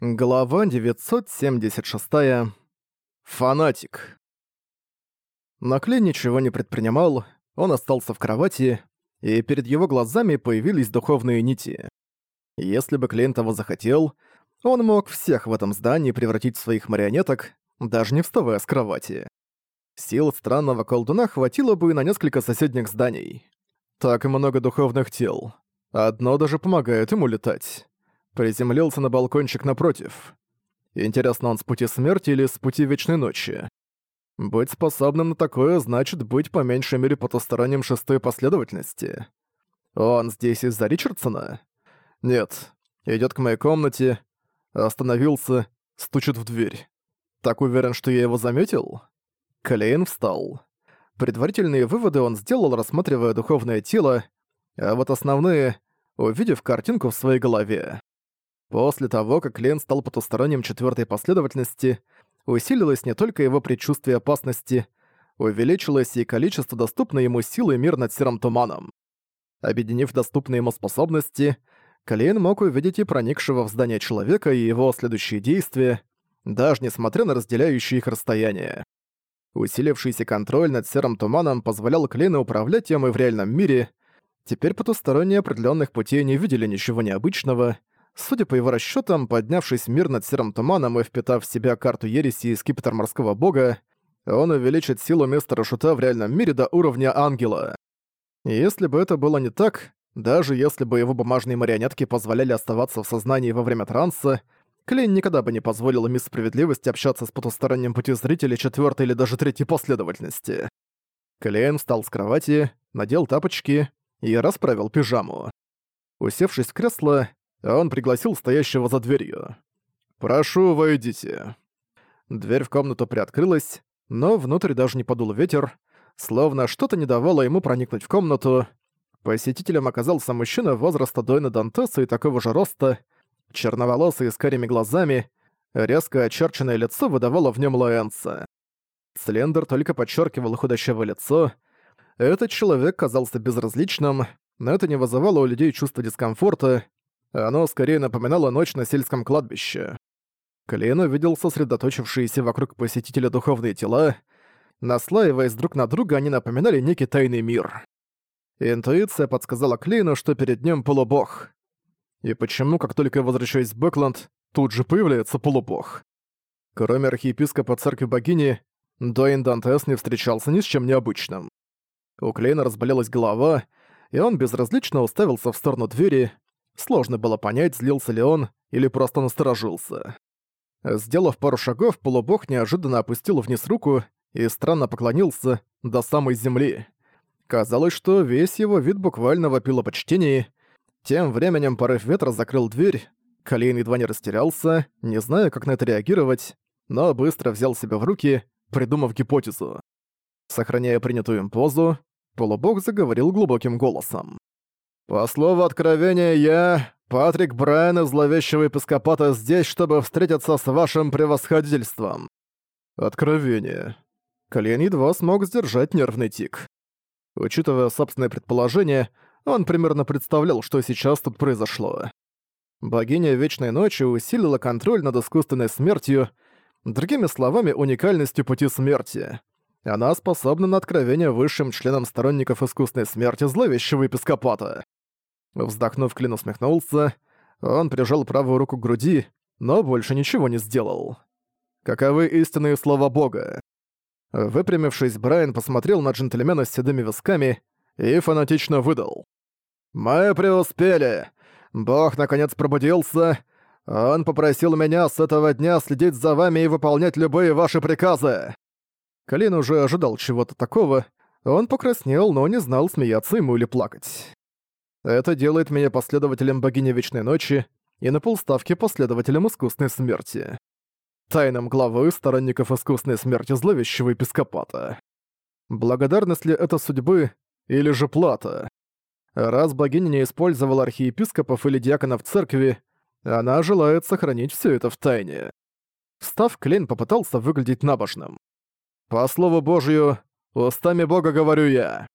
Глава 976. Фанатик. Наклей ничего не предпринимал, он остался в кровати, и перед его глазами появились духовные нити. Если бы клиент того захотел, он мог всех в этом здании превратить в своих марионеток, даже не вставая с кровати. Сил странного колдуна хватило бы и на несколько соседних зданий. Так много духовных тел. Одно даже помогает ему летать приземлился на балкончик напротив. Интересно, он с пути смерти или с пути вечной ночи? Быть способным на такое значит быть по меньшей мере потусторонним шестой последовательности. Он здесь из-за Ричардсона? Нет. Идёт к моей комнате, остановился, стучит в дверь. Так уверен, что я его заметил? Клейн встал. Предварительные выводы он сделал, рассматривая духовное тело, а вот основные — увидев картинку в своей голове. После того, как Лен стал потусторонним четвертой последовательности, усилилось не только его предчувствие опасности, увеличилось и количество доступной ему силы мир над серым туманом. Объединив доступные ему способности, Калейн мог увидеть и проникшего в здание человека и его следующие действия, даже несмотря на разделяющие их расстояние. Усилившийся контроль над серым туманом позволял Клейну управлять им и в реальном мире. Теперь потусторонние определенных путей не видели ничего необычного — Судя по его расчётам, поднявшись мир над серым туманом и впитав в себя карту ереси и скипетр морского бога, он увеличит силу Мистера Шута в реальном мире до уровня ангела. Если бы это было не так, даже если бы его бумажные марионетки позволяли оставаться в сознании во время транса, Клейн никогда бы не позволил мисс Справедливости общаться с потусторонним пути зрителей четвертой или даже третьей последовательности. Клейн встал с кровати, надел тапочки и расправил пижаму. Усевшись в кресло, а он пригласил стоящего за дверью. «Прошу, войдите». Дверь в комнату приоткрылась, но внутрь даже не подул ветер, словно что-то не давало ему проникнуть в комнату. Посетителем оказался мужчина возраста Дойна Дантеса и такого же роста, черноволосый с карими глазами, резко очерченное лицо выдавало в нем Лоэнса. Слендер только подчеркивал худощавое лицо. Этот человек казался безразличным, но это не вызывало у людей чувства дискомфорта, оно скорее напоминало ночь на сельском кладбище. Клейн увидел сосредоточившиеся вокруг посетителя духовные тела. Наслаиваясь друг на друга, они напоминали некий тайный мир. Интуиция подсказала Клину, что перед ним полубог. И почему, как только я возвращаюсь в Бэкленд, тут же появляется полубог? Кроме архиепископа церкви богини, Дуэйн Дантес не встречался ни с чем необычным. У Клейна разболелась голова, и он безразлично уставился в сторону двери, Сложно было понять, злился ли он или просто насторожился. Сделав пару шагов, полубог неожиданно опустил вниз руку и странно поклонился до самой земли. Казалось, что весь его вид буквально вопил о почтении. Тем временем порыв ветра закрыл дверь, Калейн едва не растерялся, не зная, как на это реагировать, но быстро взял себя в руки, придумав гипотезу. Сохраняя принятую им позу, полубог заговорил глубоким голосом. По слову откровения, я, Патрик Брайан из зловещего епископата, здесь, чтобы встретиться с вашим превосходительством. Откровение. Колен едва смог сдержать нервный тик. Учитывая собственное предположение, он примерно представлял, что сейчас тут произошло. Богиня Вечной Ночи усилила контроль над искусственной смертью, другими словами, уникальностью пути смерти. Она способна на откровение высшим членам сторонников искусственной смерти зловещего епископата. Вздохнув, Клин усмехнулся. Он прижал правую руку к груди, но больше ничего не сделал. Каковы истинные слова Бога? Выпрямившись, Брайан посмотрел на джентльмена с седыми висками и фанатично выдал. «Мы преуспели! Бог наконец пробудился! Он попросил меня с этого дня следить за вами и выполнять любые ваши приказы!» Калин уже ожидал чего-то такого. Он покраснел, но не знал, смеяться ему или плакать. Это делает меня последователем богини Вечной Ночи и на полставки последователем искусной смерти. Тайным главы сторонников искусной смерти зловещего епископата. Благодарность ли это судьбы или же плата? Раз богиня не использовала архиепископов или диаконов церкви, она желает сохранить все это в тайне. Встав, Клейн попытался выглядеть набожным. «По слову Божию, устами Бога говорю я».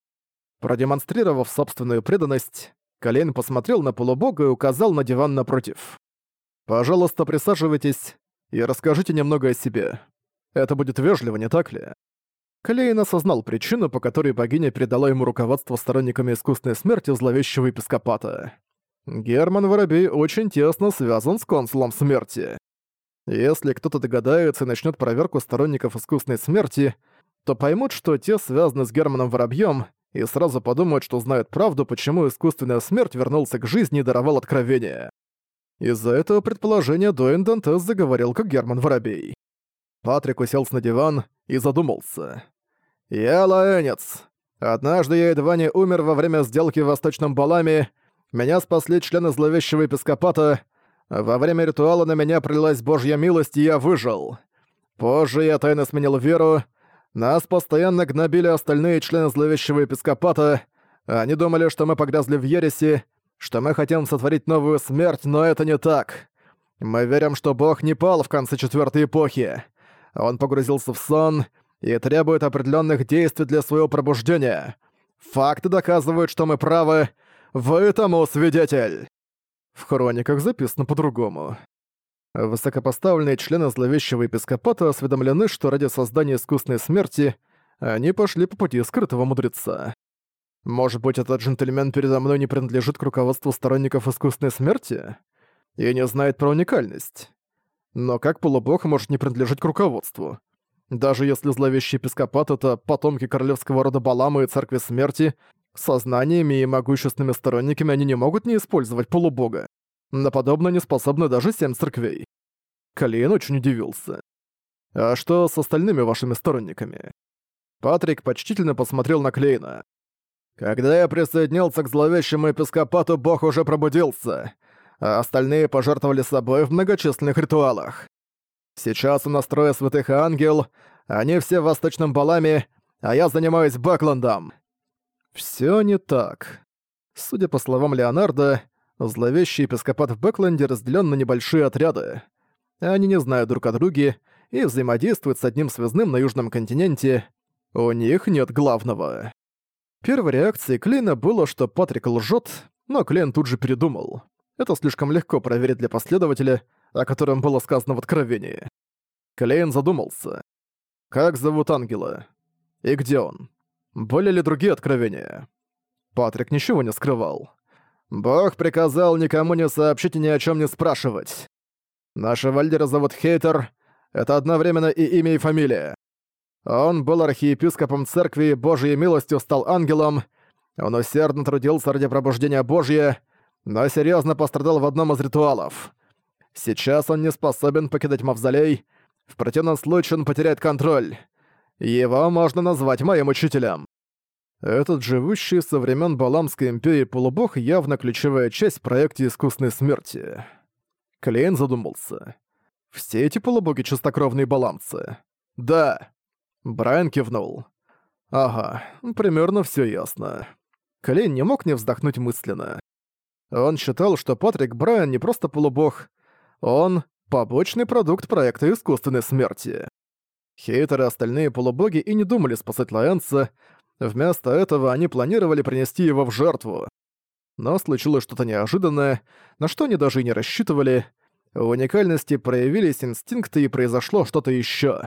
Продемонстрировав собственную преданность, Колейн посмотрел на полубога и указал на диван напротив. «Пожалуйста, присаживайтесь и расскажите немного о себе. Это будет вежливо, не так ли?» Клейн осознал причину, по которой богиня передала ему руководство сторонниками искусственной смерти зловещего епископата. Герман Воробей очень тесно связан с консулом смерти. Если кто-то догадается и начнет проверку сторонников искусственной смерти, то поймут, что те связаны с Германом Воробьем, и сразу подумают, что знают правду, почему искусственная смерть вернулся к жизни и даровал откровение. Из-за этого предположения Дуэн Дантес заговорил как Герман Воробей. Патрик уселся на диван и задумался. «Я лаэнец. Однажды я едва не умер во время сделки в Восточном балами. Меня спасли члены зловещего епископата. Во время ритуала на меня прилилась божья милость, и я выжил. Позже я тайно сменил веру, нас постоянно гнобили остальные члены зловещего епископата. Они думали, что мы погрязли в ереси, что мы хотим сотворить новую смерть, но это не так. Мы верим, что Бог не пал в конце четвертой эпохи. Он погрузился в сон и требует определенных действий для своего пробуждения. Факты доказывают, что мы правы. Вы тому свидетель. В хрониках записано по-другому. Высокопоставленные члены зловещего епископата осведомлены, что ради создания искусственной смерти они пошли по пути скрытого мудреца. Может быть, этот джентльмен передо мной не принадлежит к руководству сторонников искусственной смерти? И не знает про уникальность. Но как полубог может не принадлежать к руководству? Даже если зловещий епископат — это потомки королевского рода Балама и Церкви Смерти, сознаниями и могущественными сторонниками они не могут не использовать полубога. На подобное не способны даже семь церквей. Калиен очень удивился. «А что с остальными вашими сторонниками?» Патрик почтительно посмотрел на Клейна. «Когда я присоединился к зловещему епископату, бог уже пробудился, а остальные пожертвовали собой в многочисленных ритуалах. Сейчас у нас трое святых ангел, они все в Восточном Баламе, а я занимаюсь Бакландом». Все не так. Судя по словам Леонардо, Зловещий епископат в Бэкленде разделен на небольшие отряды. Они не знают друг о друге и взаимодействуют с одним связным на Южном континенте. У них нет главного. Первой реакцией Клейна было, что Патрик лжет, но Клейн тут же передумал. Это слишком легко проверить для последователя, о котором было сказано в откровении. Клейн задумался. Как зовут ангела? И где он? Были ли другие откровения? Патрик ничего не скрывал. Бог приказал никому не сообщить и ни о чем не спрашивать. Нашего вальдера зовут Хейтер, это одновременно и имя, и фамилия. Он был архиепископом церкви и Божьей милостью стал ангелом, он усердно трудился ради пробуждения Божье, но серьезно пострадал в одном из ритуалов. Сейчас он не способен покидать мавзолей, в противном случае он потеряет контроль. Его можно назвать моим учителем. Этот живущий со времен Баламской империи полубог явно ключевая часть в проекте искусной смерти. Клейн задумался. «Все эти полубоги чистокровные баламцы?» «Да!» Брайан кивнул. «Ага, примерно все ясно». Клейн не мог не вздохнуть мысленно. Он считал, что Патрик Брайан не просто полубог, он — побочный продукт проекта искусственной смерти. Хейтеры остальные полубоги и не думали спасать Лоэнса, Вместо этого они планировали принести его в жертву. Но случилось что-то неожиданное, на что они даже и не рассчитывали. В уникальности проявились инстинкты и произошло что-то еще.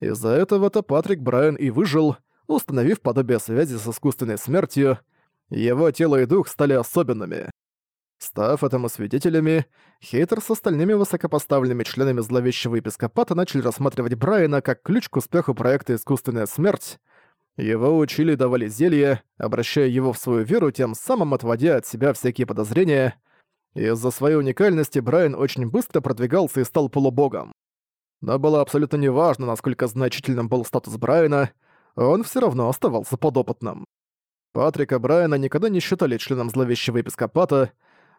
Из-за этого-то Патрик Брайан и выжил, установив подобие связи с искусственной смертью, его тело и дух стали особенными. Став этому свидетелями, Хейтер с остальными высокопоставленными членами зловещего епископата начали рассматривать Брайана как ключ к успеху проекта «Искусственная смерть», его учили давали зелья, обращая его в свою веру, тем самым отводя от себя всякие подозрения. Из-за своей уникальности Брайан очень быстро продвигался и стал полубогом. Но было абсолютно неважно, насколько значительным был статус Брайана, он все равно оставался подопытным. Патрика Брайана никогда не считали членом зловещего епископата,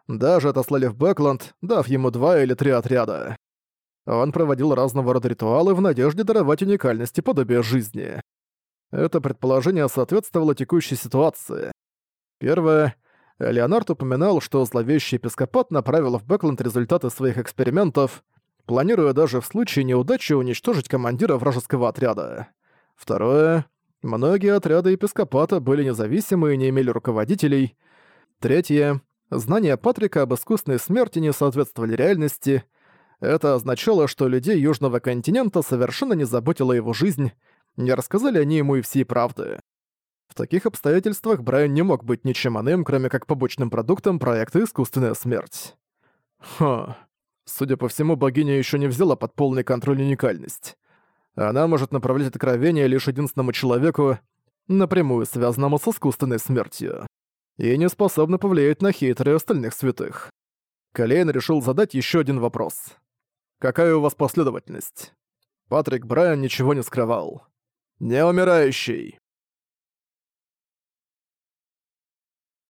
даже отослали в Бэкленд, дав ему два или три отряда. Он проводил разного рода ритуалы в надежде даровать уникальности подобие жизни. Это предположение соответствовало текущей ситуации. Первое. Леонард упоминал, что зловещий епископат направил в Бэкленд результаты своих экспериментов, планируя даже в случае неудачи уничтожить командира вражеского отряда. Второе. Многие отряды епископата были независимы и не имели руководителей. Третье. Знания Патрика об искусственной смерти не соответствовали реальности. Это означало, что людей Южного континента совершенно не заботила его жизнь, не рассказали они ему и всей правды. В таких обстоятельствах Брайан не мог быть ничем иным, кроме как побочным продуктом проекта «Искусственная смерть». Ха. Судя по всему, богиня еще не взяла под полный контроль уникальность. Она может направлять откровение лишь единственному человеку, напрямую связанному с искусственной смертью, и не способна повлиять на хейтеры остальных святых. Калейн решил задать еще один вопрос. «Какая у вас последовательность?» Патрик Брайан ничего не скрывал. Неумирающий.